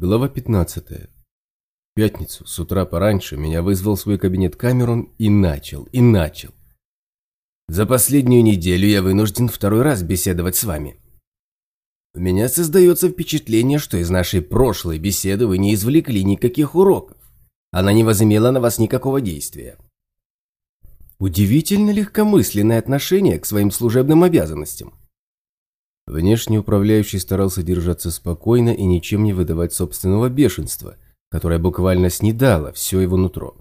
Глава 15. В пятницу с утра пораньше меня вызвал в свой кабинет Камерон и начал, и начал. За последнюю неделю я вынужден второй раз беседовать с вами. У меня создается впечатление, что из нашей прошлой беседы вы не извлекли никаких уроков. Она не возымела на вас никакого действия. Удивительно легкомысленное отношение к своим служебным обязанностям. Внешне управляющий старался держаться спокойно и ничем не выдавать собственного бешенства, которое буквально снедало все его нутро.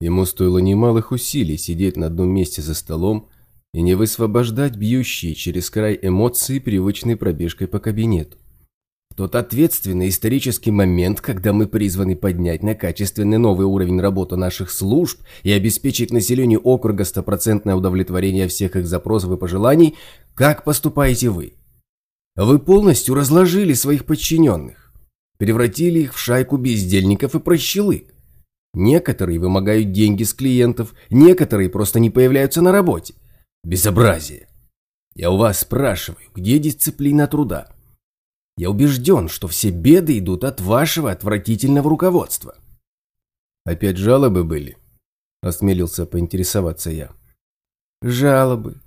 Ему стоило немалых усилий сидеть на одном месте за столом и не высвобождать бьющие через край эмоции привычной пробежкой по кабинету. В тот ответственный исторический момент, когда мы призваны поднять на качественный новый уровень работы наших служб и обеспечить населению округа стопроцентное удовлетворение всех их запросов и пожеланий, как поступаете вы? Вы полностью разложили своих подчиненных, превратили их в шайку бездельников и прощелык. Некоторые вымогают деньги с клиентов, некоторые просто не появляются на работе. Безобразие. Я у вас спрашиваю, где дисциплина труда? Я убежден, что все беды идут от вашего отвратительного руководства. Опять жалобы были? Осмелился поинтересоваться я. Жалобы,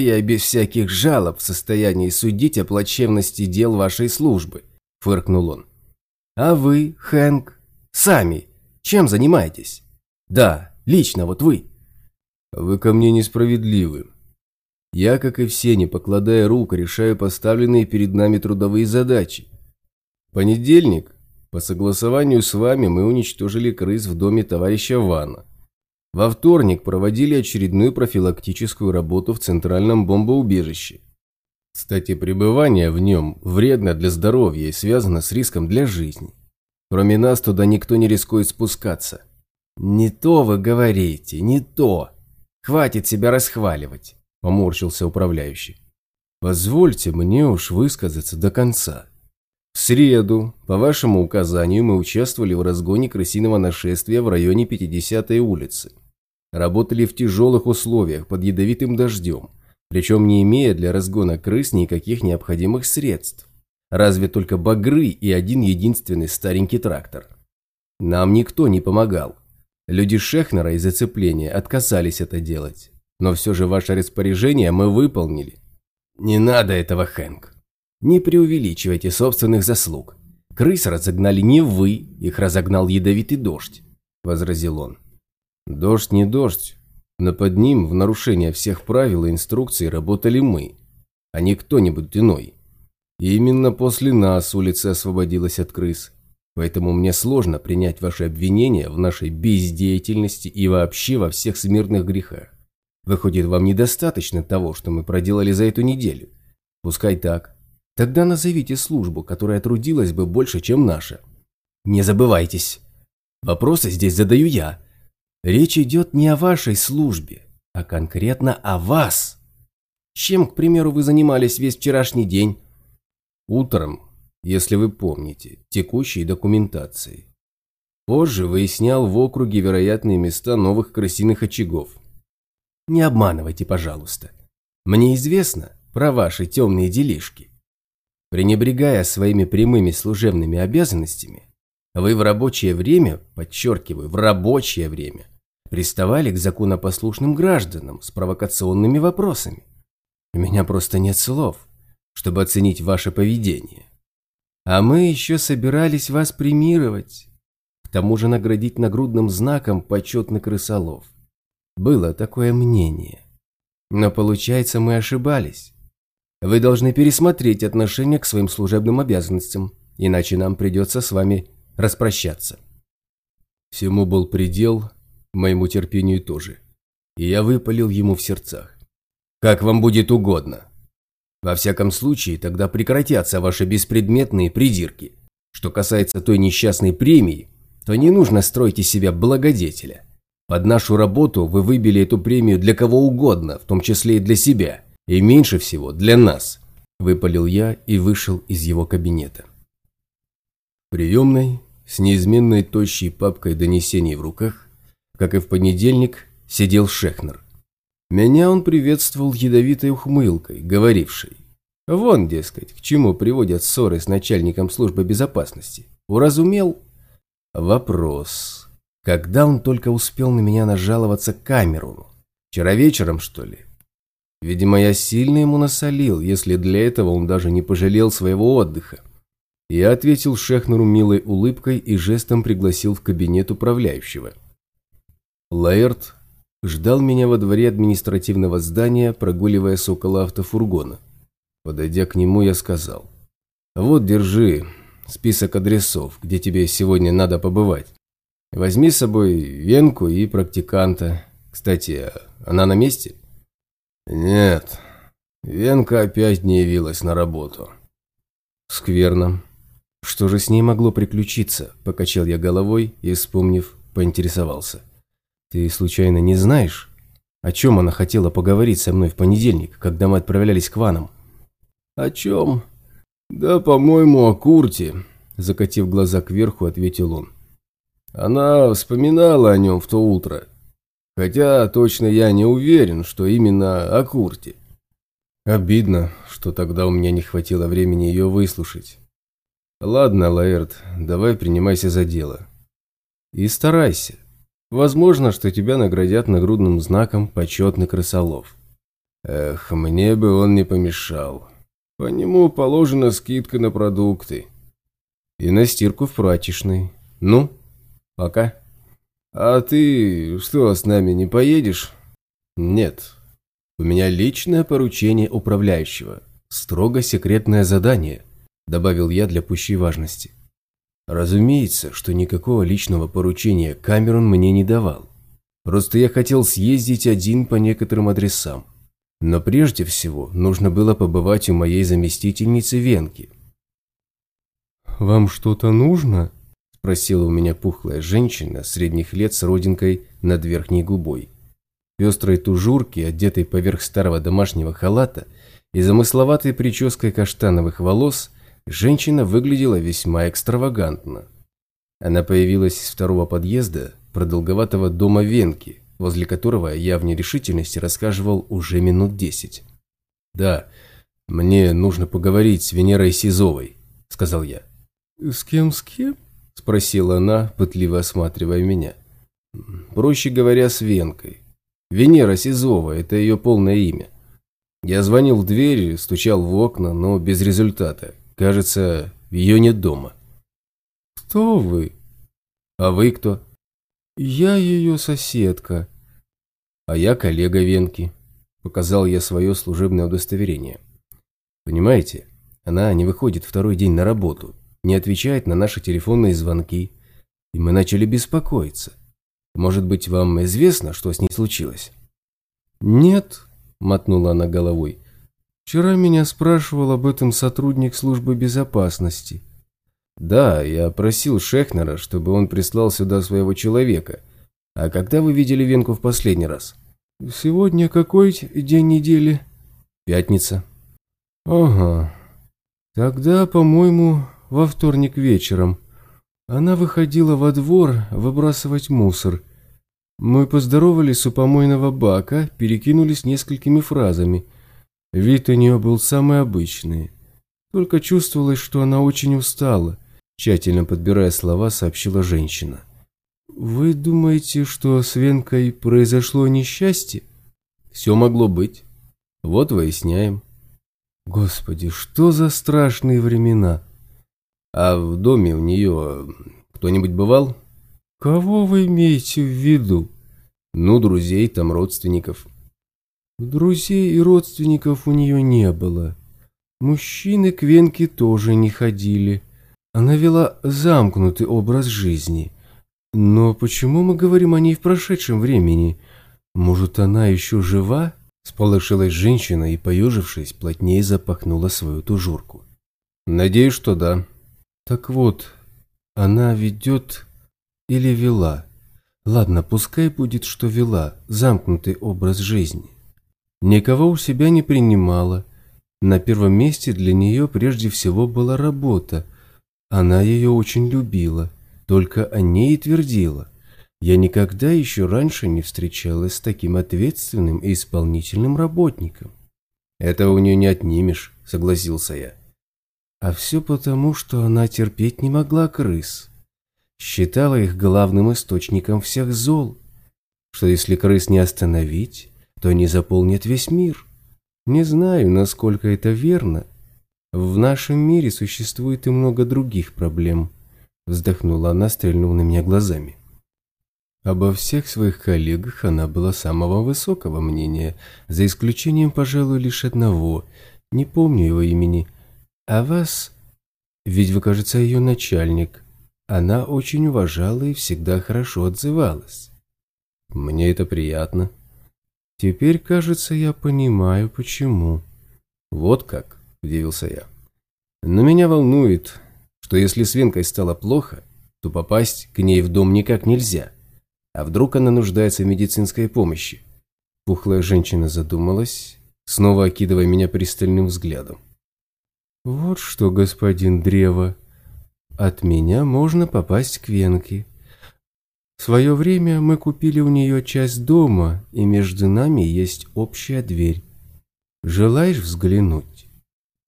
я без всяких жалоб в состоянии судить о плачевности дел вашей службы», – фыркнул он. «А вы, Хэнк, сами чем занимаетесь? Да, лично вот вы». «Вы ко мне несправедливы. Я, как и все, не покладая рук, решаю поставленные перед нами трудовые задачи. Понедельник, по согласованию с вами, мы уничтожили крыс в доме товарища Вана. Во вторник проводили очередную профилактическую работу в центральном бомбоубежище. Кстати, пребывание в нем вредно для здоровья и связано с риском для жизни. Кроме нас туда никто не рискует спускаться. «Не то вы говорите, не то. Хватит себя расхваливать», – поморщился управляющий. «Позвольте мне уж высказаться до конца. В среду, по вашему указанию, мы участвовали в разгоне крысиного нашествия в районе 50-й улицы. Работали в тяжелых условиях, под ядовитым дождем, причем не имея для разгона крыс никаких необходимых средств. Разве только багры и один единственный старенький трактор. Нам никто не помогал. Люди Шехнера из зацепления отказались это делать. Но все же ваше распоряжение мы выполнили. Не надо этого, Хэнк. Не преувеличивайте собственных заслуг. Крыс разогнали не вы, их разогнал ядовитый дождь, возразил он. Дождь не дождь, но под ним в нарушение всех правил и инструкций работали мы, а не кто-нибудь иной. И именно после нас улица освободилась от крыс. Поэтому мне сложно принять ваши обвинения в нашей бездеятельности и вообще во всех смертных грехах. Выходит, вам недостаточно того, что мы проделали за эту неделю. Пускай так. Тогда назовите службу, которая трудилась бы больше, чем наша. Не забывайтесь. Вопросы здесь задаю я, Речь идет не о вашей службе, а конкретно о вас. Чем, к примеру, вы занимались весь вчерашний день? Утром, если вы помните, текущей документацией. Позже выяснял в округе вероятные места новых крысиных очагов. Не обманывайте, пожалуйста. Мне известно про ваши темные делишки. Пренебрегая своими прямыми служебными обязанностями, вы в рабочее время, подчеркиваю, в рабочее время, приставали к законопослушным гражданам с провокационными вопросами. У меня просто нет слов, чтобы оценить ваше поведение. А мы еще собирались вас премировать, к тому же наградить нагрудным знаком почетный крысолов. Было такое мнение. Но получается, мы ошибались. Вы должны пересмотреть отношение к своим служебным обязанностям, иначе нам придется с вами распрощаться. Всему был предел, моему терпению тоже. И я выпалил ему в сердцах. «Как вам будет угодно. Во всяком случае, тогда прекратятся ваши беспредметные придирки. Что касается той несчастной премии, то не нужно строить из себя благодетеля. Под нашу работу вы выбили эту премию для кого угодно, в том числе и для себя, и меньше всего для нас», – выпалил я и вышел из его кабинета. Приемной, с неизменной тощей папкой донесений в руках, как и в понедельник, сидел Шехнер. Меня он приветствовал ядовитой ухмылкой, говорившей. Вон, дескать, к чему приводят ссоры с начальником службы безопасности. Уразумел? Вопрос. Когда он только успел на меня нажаловаться Камеруну? Вчера вечером, что ли? Видимо, я сильно ему насолил, если для этого он даже не пожалел своего отдыха. Я ответил Шехнеру милой улыбкой и жестом пригласил в кабинет управляющего. Лаэрт ждал меня во дворе административного здания, прогуливаясь около автофургона. Подойдя к нему, я сказал. «Вот, держи список адресов, где тебе сегодня надо побывать. Возьми с собой Венку и практиканта. Кстати, она на месте?» «Нет, Венка опять не явилась на работу». «Скверно. Что же с ней могло приключиться?» – покачал я головой и, вспомнив, поинтересовался. «Ты случайно не знаешь, о чем она хотела поговорить со мной в понедельник, когда мы отправлялись к Ванам?» «О чем?» «Да, по-моему, о Курте», – закатив глаза кверху, ответил он. «Она вспоминала о нем в то утро, хотя точно я не уверен, что именно о Курте». Обидно, что тогда у меня не хватило времени ее выслушать. Ладно, Лаэрт, давай принимайся за дело. И старайся. Возможно, что тебя наградят нагрудным знаком почетный крысолов. Эх, мне бы он не помешал. По нему положена скидка на продукты. И на стирку в прачечной. Ну, пока. А ты что, с нами не поедешь? Нет. У меня личное поручение управляющего. Строго секретное задание – добавил я для пущей важности. Разумеется, что никакого личного поручения Камерон мне не давал. Просто я хотел съездить один по некоторым адресам. Но прежде всего нужно было побывать у моей заместительницы Венки. «Вам что-то нужно?» – спросила у меня пухлая женщина средних лет с родинкой над верхней губой. Пестрой тужурки, одетой поверх старого домашнего халата и замысловатой прической каштановых волос – Женщина выглядела весьма экстравагантно. Она появилась из второго подъезда продолговатого дома Венки, возле которого я в нерешительности рассказывал уже минут десять. «Да, мне нужно поговорить с Венерой Сизовой», — сказал я. «С кем, с кем?» — спросила она, пытливо осматривая меня. «Проще говоря, с Венкой. Венера Сизова — это ее полное имя. Я звонил в дверь, стучал в окна, но без результата. Кажется, ее нет дома. Кто вы? А вы кто? Я ее соседка. А я коллега Венки. Показал я свое служебное удостоверение. Понимаете, она не выходит второй день на работу, не отвечает на наши телефонные звонки. И мы начали беспокоиться. Может быть, вам известно, что с ней случилось? Нет, мотнула она головой. Вчера меня спрашивал об этом сотрудник службы безопасности. Да, я просил Шехнера, чтобы он прислал сюда своего человека. А когда вы видели Венку в последний раз? Сегодня какой день недели? Пятница. Ага. Тогда, по-моему, во вторник вечером. Она выходила во двор выбрасывать мусор. Мы поздоровались у помойного бака, перекинулись несколькими фразами – Вид у нее был самый обычный. Только чувствовалось, что она очень устала. Тщательно подбирая слова, сообщила женщина. «Вы думаете, что с Венкой произошло несчастье?» «Все могло быть. Вот выясняем». «Господи, что за страшные времена!» «А в доме у нее кто-нибудь бывал?» «Кого вы имеете в виду?» «Ну, друзей, там родственников». Друзей и родственников у нее не было. Мужчины к Венке тоже не ходили. Она вела замкнутый образ жизни. Но почему мы говорим о ней в прошедшем времени? Может, она еще жива? Сполошилась женщина и, поежившись, плотнее запахнула свою тужурку. Надеюсь, что да. Так вот, она ведет или вела. Ладно, пускай будет, что вела, замкнутый образ жизни. Никого у себя не принимала. На первом месте для нее прежде всего была работа. Она ее очень любила, только о ней и твердила. Я никогда еще раньше не встречалась с таким ответственным и исполнительным работником. «Этого у нее не отнимешь», — согласился я. А все потому, что она терпеть не могла крыс. Считала их главным источником всех зол. Что если крыс не остановить, то они заполнят весь мир. Не знаю, насколько это верно. В нашем мире существует и много других проблем. Вздохнула она, стрельнув на меня глазами. Обо всех своих коллегах она была самого высокого мнения, за исключением, пожалуй, лишь одного, не помню его имени. А вас? Ведь вы, кажется, ее начальник. Она очень уважала и всегда хорошо отзывалась. Мне это приятно. Теперь, кажется, я понимаю, почему. Вот как, удивился я. Но меня волнует, что если с Венкой стало плохо, то попасть к ней в дом никак нельзя. А вдруг она нуждается в медицинской помощи? Пухлая женщина задумалась, снова окидывая меня пристальным взглядом. «Вот что, господин Древо, от меня можно попасть к Венке. Свое время мы купили у нее часть дома, и между нами есть общая дверь. Желаешь взглянуть?»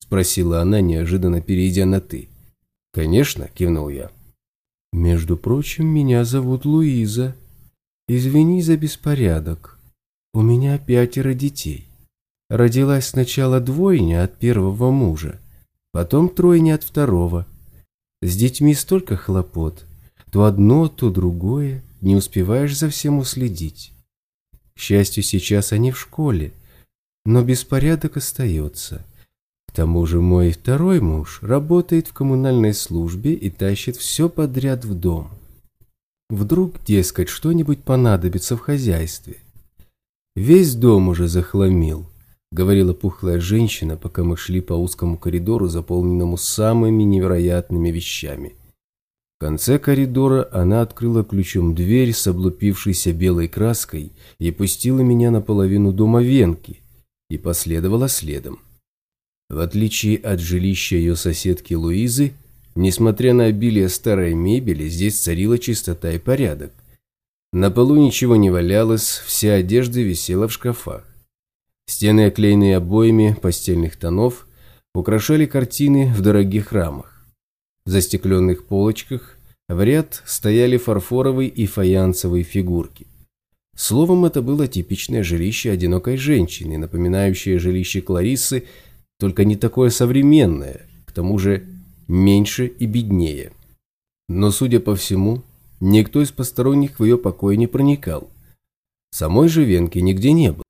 Спросила она, неожиданно перейдя на «ты». «Конечно», – кивнул я. «Между прочим, меня зовут Луиза», «Извини за беспорядок. У меня пятеро детей. Родилась сначала двойня от первого мужа, потом тройня от второго. С детьми столько хлопот. То одно, то другое. Не успеваешь за всем уследить. К счастью, сейчас они в школе, но беспорядок остается. К тому же мой второй муж работает в коммунальной службе и тащит все подряд в дом. Вдруг, дескать, что-нибудь понадобится в хозяйстве. Весь дом уже захламил, говорила пухлая женщина, пока мы шли по узкому коридору, заполненному самыми невероятными вещами. В конце коридора она открыла ключом дверь с облупившейся белой краской и пустила меня на половину дома Венки и последовала следом. В отличие от жилища ее соседки Луизы, Несмотря на обилие старой мебели, здесь царила чистота и порядок. На полу ничего не валялось, вся одежда висела в шкафах. Стены, оклеенные обоями постельных тонов, украшали картины в дорогих рамах. Застекленных полочках в ряд стояли фарфоровые и фаянсовые фигурки. Словом, это было типичное жилище одинокой женщины, напоминающее жилище Клариссы, только не такое современное, к тому же меньше и беднее. Но, судя по всему, никто из посторонних в ее покое не проникал. Самой же Венки нигде не было.